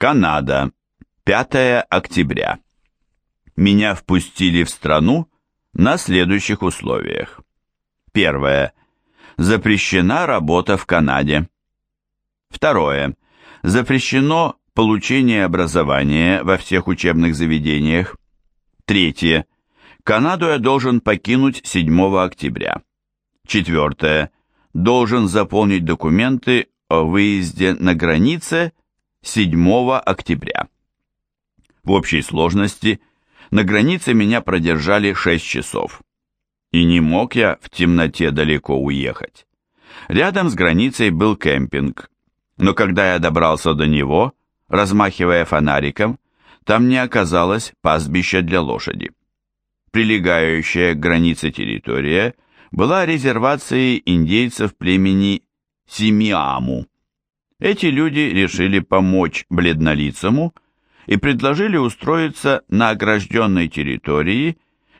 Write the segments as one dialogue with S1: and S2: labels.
S1: Канада. 5 октября. Меня впустили в страну на следующих условиях. Первое. Запрещена работа в Канаде. Второе. Запрещено получение образования во всех учебных заведениях. Третье. Канаду я должен покинуть 7 октября. Четвертое. Должен заполнить документы о выезде на границе 7 октября. В общей сложности на границе меня продержали 6 часов. И не мог я в темноте далеко уехать. Рядом с границей был кемпинг, но когда я добрался до него, размахивая фонариком, там не оказалось пастбища для лошади. Прилегающая к границе территория была резервацией индейцев племени Симиаму. Эти люди решили помочь бледнолицому и предложили устроиться на огражденной территории,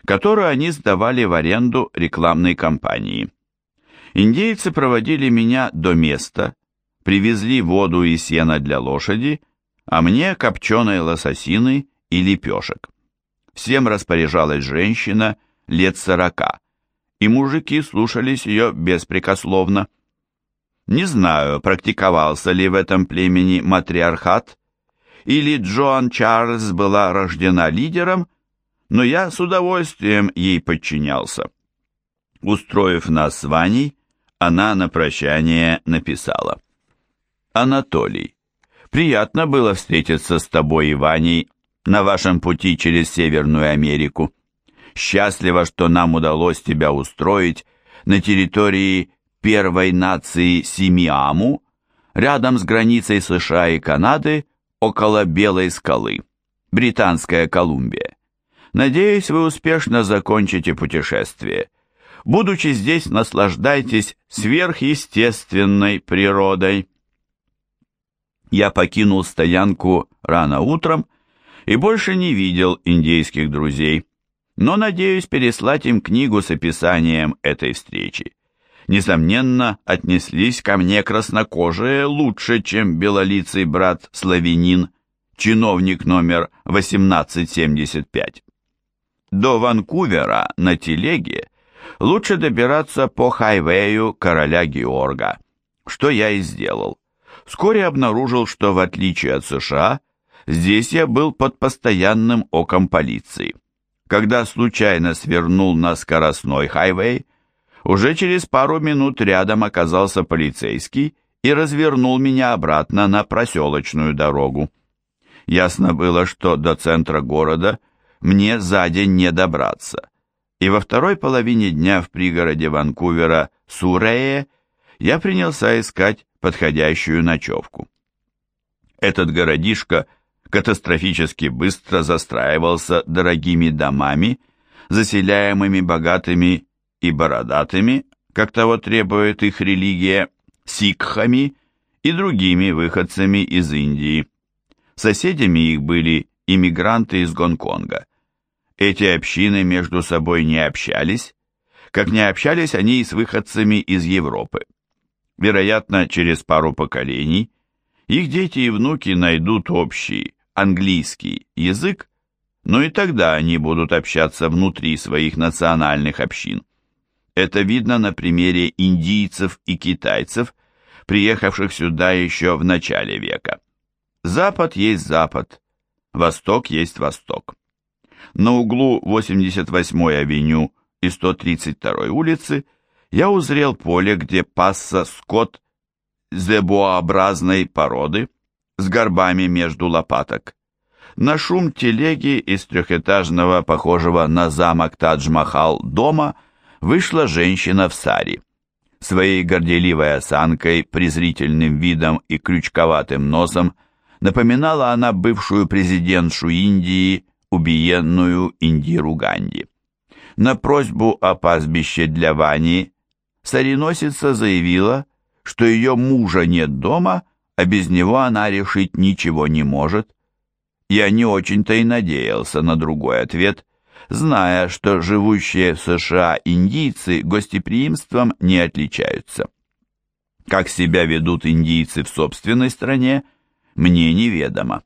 S1: которую они сдавали в аренду рекламной компании. Индейцы проводили меня до места, привезли воду и сено для лошади, а мне копченой лососины и лепешек. Всем распоряжалась женщина лет сорока, и мужики слушались ее беспрекословно. Не знаю, практиковался ли в этом племени матриархат, или Джоан Чарльз была рождена лидером, но я с удовольствием ей подчинялся. Устроив нас с Ваней, она на прощание написала. «Анатолий, Приятно было встретиться с тобой и Ваней на вашем пути через Северную Америку. Счастливо, что нам удалось тебя устроить на территории первой нации Симиаму, рядом с границей США и Канады, около Белой скалы, Британская Колумбия. Надеюсь, вы успешно закончите путешествие. Будучи здесь, наслаждайтесь сверхъестественной природой я покинул стоянку рано утром и больше не видел индейских друзей, но надеюсь переслать им книгу с описанием этой встречи. Несомненно, отнеслись ко мне краснокожие лучше, чем белолицый брат-славянин, чиновник номер 1875. До Ванкувера на телеге лучше добираться по хайвею короля Георга, что я и сделал вскоре обнаружил, что в отличие от США, здесь я был под постоянным оком полиции. Когда случайно свернул на скоростной хайвей, уже через пару минут рядом оказался полицейский и развернул меня обратно на проселочную дорогу. Ясно было, что до центра города мне за день не добраться, и во второй половине дня в пригороде Ванкувера Сурее я принялся искать подходящую ночевку. Этот городишко катастрофически быстро застраивался дорогими домами, заселяемыми богатыми и бородатыми, как того требует их религия, сикхами и другими выходцами из Индии. Соседями их были иммигранты из Гонконга. Эти общины между собой не общались, как не общались они и с выходцами из Европы. Вероятно, через пару поколений их дети и внуки найдут общий английский язык, но и тогда они будут общаться внутри своих национальных общин. Это видно на примере индийцев и китайцев, приехавших сюда еще в начале века. Запад есть Запад, Восток есть Восток. На углу 88-й авеню и 132-й улицы – я узрел поле, где пасся скот зебообразной породы с горбами между лопаток. На шум телеги из трехэтажного, похожего на замок Тадж-Махал дома, вышла женщина в сари. Своей горделивой осанкой, презрительным видом и крючковатым носом напоминала она бывшую президентшу Индии, убиенную Индиру Ганди. На просьбу о пастбище для Вани Цареносица заявила, что ее мужа нет дома, а без него она решить ничего не может. Я не очень-то и надеялся на другой ответ, зная, что живущие в США индийцы гостеприимством не отличаются. Как себя ведут индийцы в собственной стране, мне неведомо.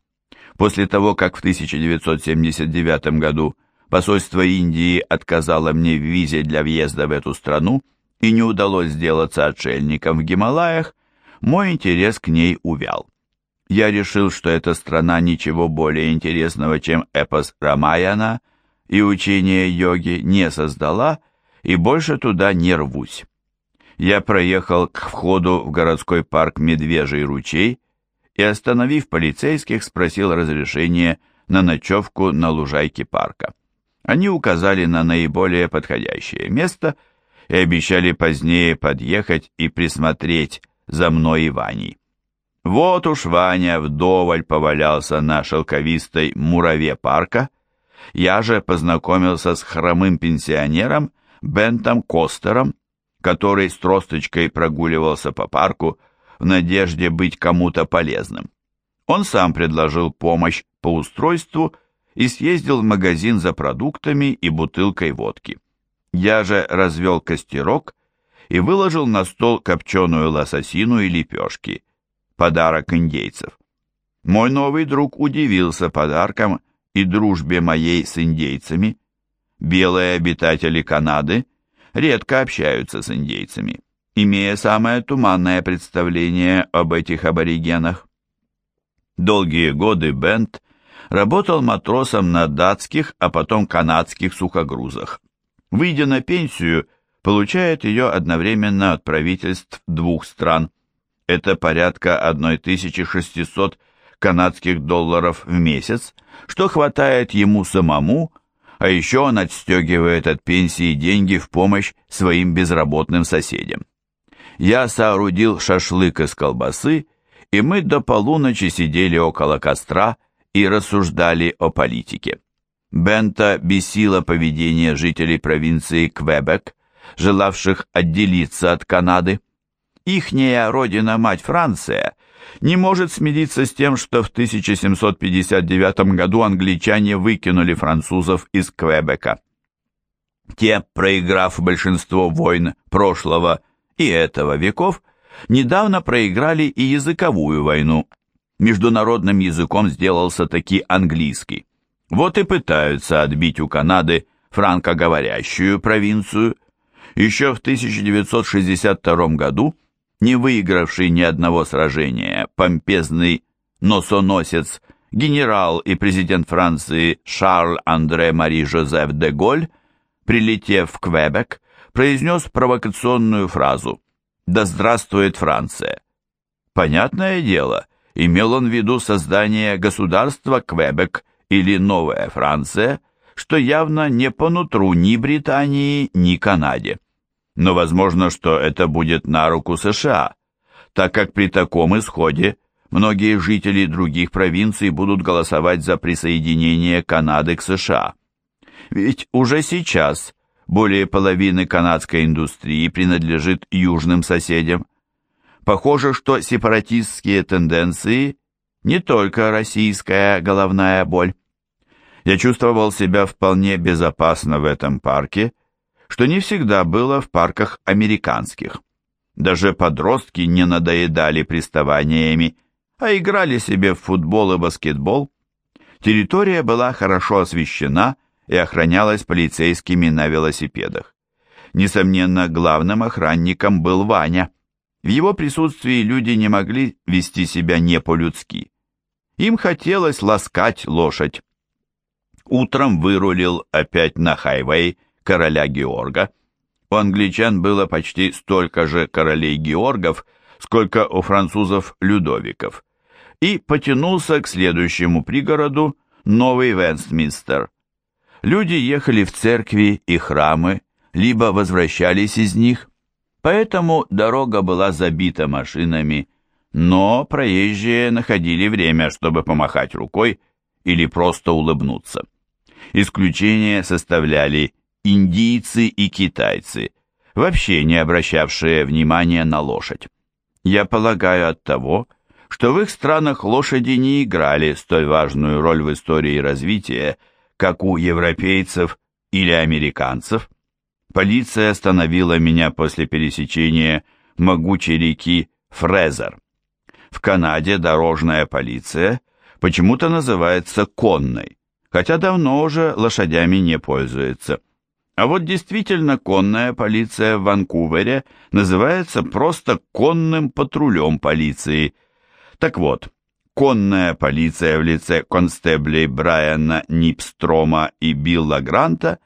S1: После того, как в 1979 году посольство Индии отказало мне в визе для въезда в эту страну и не удалось сделаться отшельником в Гималаях, мой интерес к ней увял. Я решил, что эта страна ничего более интересного, чем эпос Рамаяна и учение йоги, не создала, и больше туда не рвусь. Я проехал к входу в городской парк Медвежий ручей и, остановив полицейских, спросил разрешения на ночевку на лужайке парка. Они указали на наиболее подходящее место и обещали позднее подъехать и присмотреть за мной и Ваней. Вот уж Ваня вдоволь повалялся на шелковистой мураве парка. Я же познакомился с хромым пенсионером Бентом Костером, который с тросточкой прогуливался по парку в надежде быть кому-то полезным. Он сам предложил помощь по устройству и съездил в магазин за продуктами и бутылкой водки. Я же развел костерок и выложил на стол копченую лососину и лепешки – подарок индейцев. Мой новый друг удивился подаркам и дружбе моей с индейцами. Белые обитатели Канады редко общаются с индейцами, имея самое туманное представление об этих аборигенах. Долгие годы Бент работал матросом на датских, а потом канадских сухогрузах. Выйдя на пенсию, получает ее одновременно от правительств двух стран – это порядка 1600 канадских долларов в месяц, что хватает ему самому, а еще он отстегивает от пенсии деньги в помощь своим безработным соседям. Я соорудил шашлык из колбасы, и мы до полуночи сидели около костра и рассуждали о политике. Бента бесило поведение жителей провинции Квебек, желавших отделиться от Канады ихняя родина-мать Франция не может смириться с тем, что в 1759 году англичане выкинули французов из Квебека. Те, проиграв большинство войн прошлого и этого веков, недавно проиграли и языковую войну. Международным языком сделался таки английский. Вот и пытаются отбить у Канады франкоговорящую провинцию. Еще в 1962 году не выигравший ни одного сражения, помпезный носоносец, генерал и президент Франции Шарль-Андре Мари Жозеф де Голь, прилетев в Квебек, произнес провокационную фразу «Да здравствует Франция!». Понятное дело, имел он в виду создание государства Квебек или Новая Франция, что явно не по нутру ни Британии, ни Канаде но возможно, что это будет на руку США, так как при таком исходе многие жители других провинций будут голосовать за присоединение Канады к США. Ведь уже сейчас более половины канадской индустрии принадлежит южным соседям. Похоже, что сепаратистские тенденции не только российская головная боль. Я чувствовал себя вполне безопасно в этом парке, что не всегда было в парках американских. Даже подростки не надоедали приставаниями, а играли себе в футбол и баскетбол. Территория была хорошо освещена и охранялась полицейскими на велосипедах. Несомненно, главным охранником был Ваня. В его присутствии люди не могли вести себя не по-людски. Им хотелось ласкать лошадь. Утром вырулил опять на хайвей короля Георга. У англичан было почти столько же королей Георгов, сколько у французов Людовиков, и потянулся к следующему пригороду Новый Вестминстер. Люди ехали в церкви и храмы, либо возвращались из них, поэтому дорога была забита машинами, но проезжие находили время, чтобы помахать рукой или просто улыбнуться. Исключение составляли индийцы и китайцы, вообще не обращавшие внимания на лошадь. Я полагаю от того, что в их странах лошади не играли столь важную роль в истории развития, как у европейцев или американцев. Полиция остановила меня после пересечения могучей реки Фрезер. В Канаде дорожная полиция почему-то называется конной, хотя давно уже лошадями не пользуется. А вот действительно конная полиция в Ванкувере называется просто конным патрулем полиции. Так вот, конная полиция в лице констеблей Брайана Нипстрома и Билла Гранта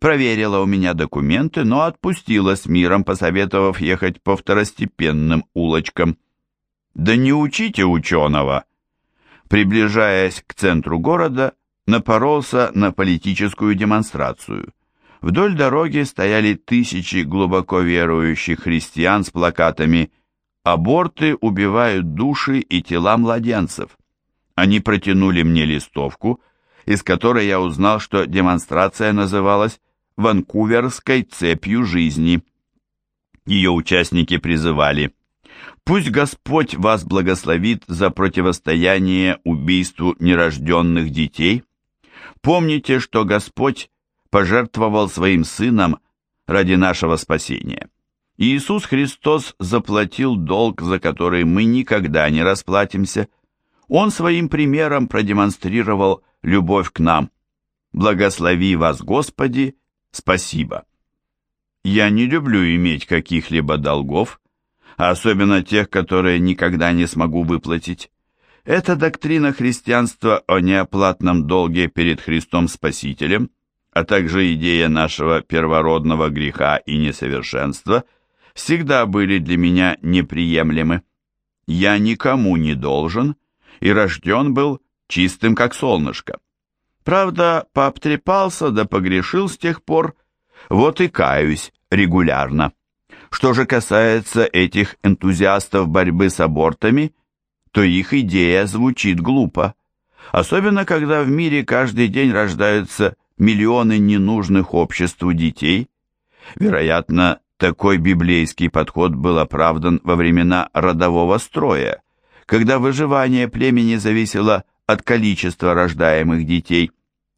S1: проверила у меня документы, но отпустила с миром, посоветовав ехать по второстепенным улочкам. Да не учите ученого! Приближаясь к центру города, напоролся на политическую демонстрацию – Вдоль дороги стояли тысячи глубоко верующих христиан с плакатами «Аборты убивают души и тела младенцев». Они протянули мне листовку, из которой я узнал, что демонстрация называлась «Ванкуверской цепью жизни». Ее участники призывали «Пусть Господь вас благословит за противостояние убийству нерожденных детей. Помните, что Господь пожертвовал своим сыном ради нашего спасения. Иисус Христос заплатил долг, за который мы никогда не расплатимся. Он своим примером продемонстрировал любовь к нам. Благослови вас, Господи, спасибо. Я не люблю иметь каких-либо долгов, особенно тех, которые никогда не смогу выплатить. Эта доктрина христианства о неоплатном долге перед Христом Спасителем – а также идея нашего первородного греха и несовершенства всегда были для меня неприемлемы. Я никому не должен и рожден был чистым, как солнышко. Правда, пообтрепался да погрешил с тех пор, вот и каюсь регулярно. Что же касается этих энтузиастов борьбы с абортами, то их идея звучит глупо, особенно когда в мире каждый день рождаются миллионы ненужных обществу детей. Вероятно, такой библейский подход был оправдан во времена родового строя, когда выживание племени зависело от количества рождаемых детей.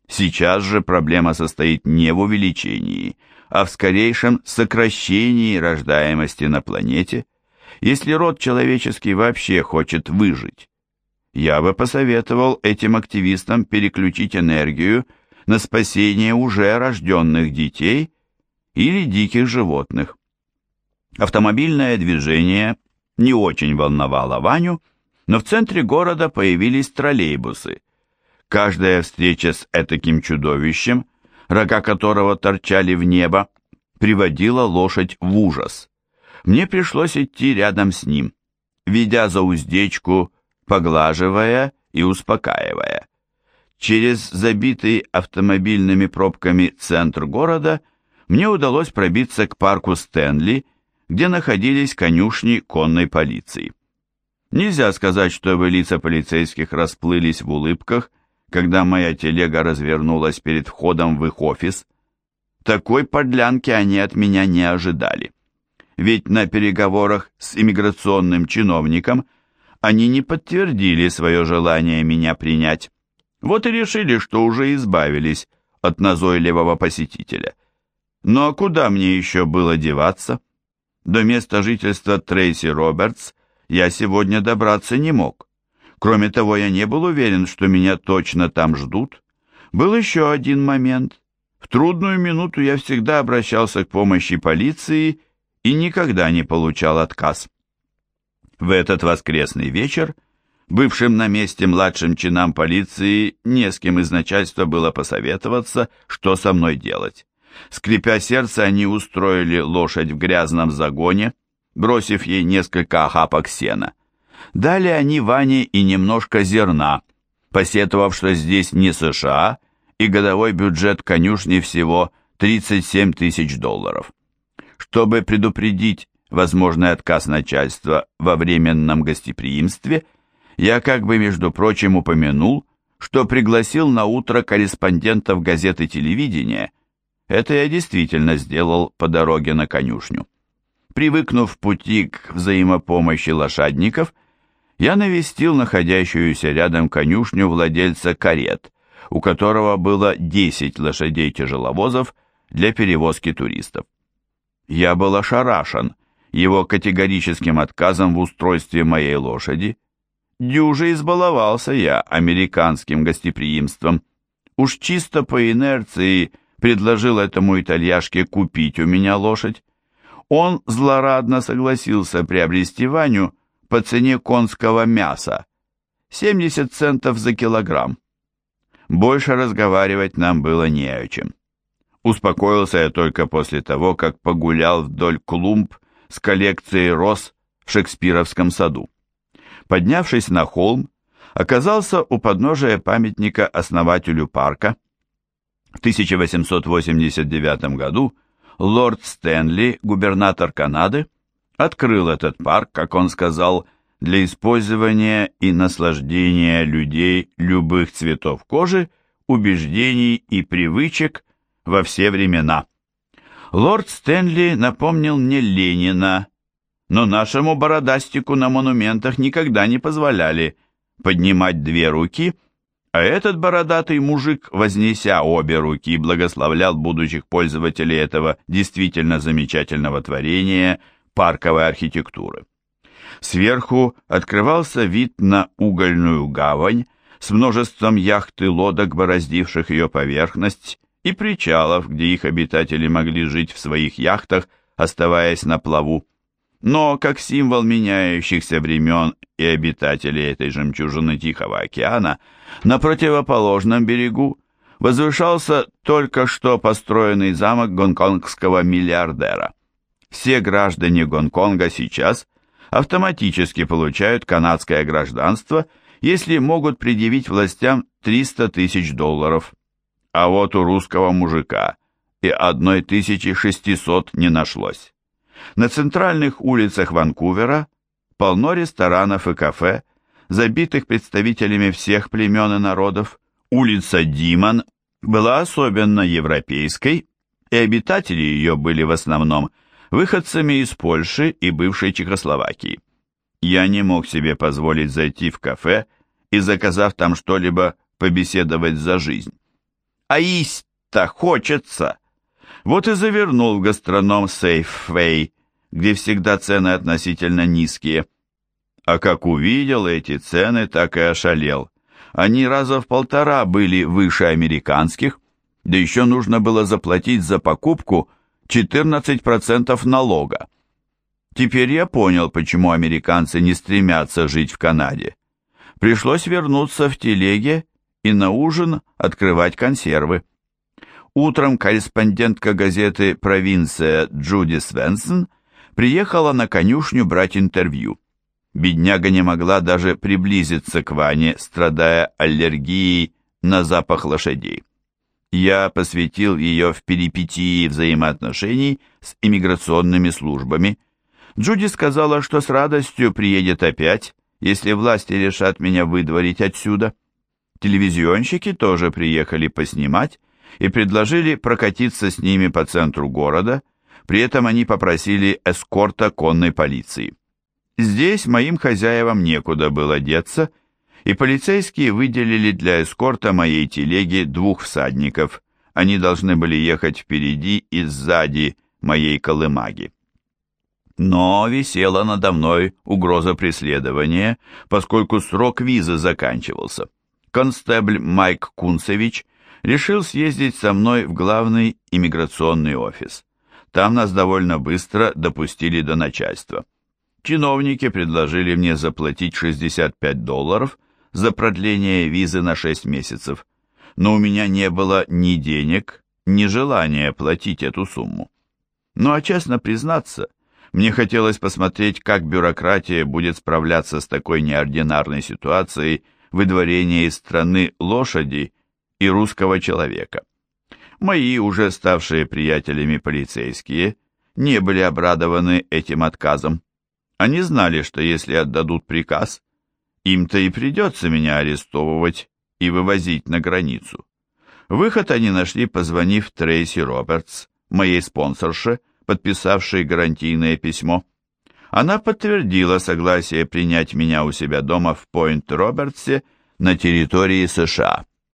S1: Сейчас же проблема состоит не в увеличении, а в скорейшем сокращении рождаемости на планете, если род человеческий вообще хочет выжить. Я бы посоветовал этим активистам переключить энергию на спасение уже рожденных детей или диких животных. Автомобильное движение не очень волновало Ваню, но в центре города появились троллейбусы. Каждая встреча с этаким чудовищем, рога которого торчали в небо, приводила лошадь в ужас. Мне пришлось идти рядом с ним, ведя за уздечку, поглаживая и успокаивая. Через забитый автомобильными пробками центр города мне удалось пробиться к парку Стэнли, где находились конюшни конной полиции. Нельзя сказать, чтобы лица полицейских расплылись в улыбках, когда моя телега развернулась перед входом в их офис. Такой подлянки они от меня не ожидали. Ведь на переговорах с иммиграционным чиновником они не подтвердили свое желание меня принять. Вот и решили, что уже избавились от назойливого посетителя. Но ну, а куда мне еще было деваться? До места жительства Трейси Робертс я сегодня добраться не мог. Кроме того, я не был уверен, что меня точно там ждут. Был еще один момент. В трудную минуту я всегда обращался к помощи полиции и никогда не получал отказ. В этот воскресный вечер Бывшим на месте младшим чинам полиции не с кем из начальства было посоветоваться, что со мной делать. Скрипя сердце, они устроили лошадь в грязном загоне, бросив ей несколько охапок сена. Дали они Ване и немножко зерна, посетовав, что здесь не США, и годовой бюджет конюшни всего 37 тысяч долларов. Чтобы предупредить возможный отказ начальства во временном гостеприимстве, я как бы, между прочим, упомянул, что пригласил на утро корреспондентов газеты телевидения. Это я действительно сделал по дороге на конюшню. Привыкнув в пути к взаимопомощи лошадников, я навестил находящуюся рядом конюшню владельца карет, у которого было 10 лошадей-тяжеловозов для перевозки туристов. Я был ошарашен его категорическим отказом в устройстве моей лошади, Дюже избаловался я американским гостеприимством. Уж чисто по инерции предложил этому итальяшке купить у меня лошадь. Он злорадно согласился приобрести Ваню по цене конского мяса. 70 центов за килограмм. Больше разговаривать нам было не о чем. Успокоился я только после того, как погулял вдоль клумб с коллекцией роз в Шекспировском саду. Поднявшись на холм, оказался у подножия памятника основателю парка. В 1889 году лорд Стэнли, губернатор Канады, открыл этот парк, как он сказал, для использования и наслаждения людей любых цветов кожи, убеждений и привычек во все времена. Лорд Стэнли напомнил мне Ленина, но нашему бородастику на монументах никогда не позволяли поднимать две руки, а этот бородатый мужик, вознеся обе руки, благословлял будущих пользователей этого действительно замечательного творения парковой архитектуры. Сверху открывался вид на угольную гавань с множеством яхт и лодок, бороздивших ее поверхность, и причалов, где их обитатели могли жить в своих яхтах, оставаясь на плаву. Но как символ меняющихся времен и обитателей этой жемчужины Тихого океана, на противоположном берегу возвышался только что построенный замок гонконгского миллиардера. Все граждане Гонконга сейчас автоматически получают канадское гражданство, если могут предъявить властям 300 тысяч долларов. А вот у русского мужика и 1600 не нашлось. На центральных улицах Ванкувера полно ресторанов и кафе, забитых представителями всех племен и народов. Улица Диман была особенно европейской, и обитатели ее были в основном выходцами из Польши и бывшей Чехословакии. Я не мог себе позволить зайти в кафе и, заказав там что-либо, побеседовать за жизнь. А есть-то хочется. Вот и завернул в гастроном Сейфвей, где всегда цены относительно низкие. А как увидел эти цены, так и ошалел. Они раза в полтора были выше американских, да еще нужно было заплатить за покупку 14% налога. Теперь я понял, почему американцы не стремятся жить в Канаде. Пришлось вернуться в телеге и на ужин открывать консервы. Утром корреспондентка газеты «Провинция» Джуди Свенсон приехала на конюшню брать интервью. Бедняга не могла даже приблизиться к Ване, страдая аллергией на запах лошадей. Я посвятил ее в перипетии взаимоотношений с иммиграционными службами. Джуди сказала, что с радостью приедет опять, если власти решат меня выдворить отсюда. Телевизионщики тоже приехали поснимать и предложили прокатиться с ними по центру города, при этом они попросили эскорта конной полиции. Здесь моим хозяевам некуда было деться, и полицейские выделили для эскорта моей телеги двух всадников. Они должны были ехать впереди и сзади моей колымаги. Но висела надо мной угроза преследования, поскольку срок визы заканчивался. Констебль Майк Кунцевич решил съездить со мной в главный иммиграционный офис. Там нас довольно быстро допустили до начальства. Чиновники предложили мне заплатить 65 долларов за продление визы на 6 месяцев, но у меня не было ни денег, ни желания платить эту сумму. Ну а честно признаться, мне хотелось посмотреть, как бюрократия будет справляться с такой неординарной ситуацией выдворения из страны лошади и русского человека. Мои уже ставшие приятелями полицейские не были обрадованы этим отказом. Они знали, что если отдадут приказ, им-то и придется меня арестовывать и вывозить на границу. Выход они нашли, позвонив Трейси Робертс, моей спонсорше, подписавшей гарантийное письмо. Она подтвердила согласие принять меня у себя дома в Пойнт-Робертсе на территории США.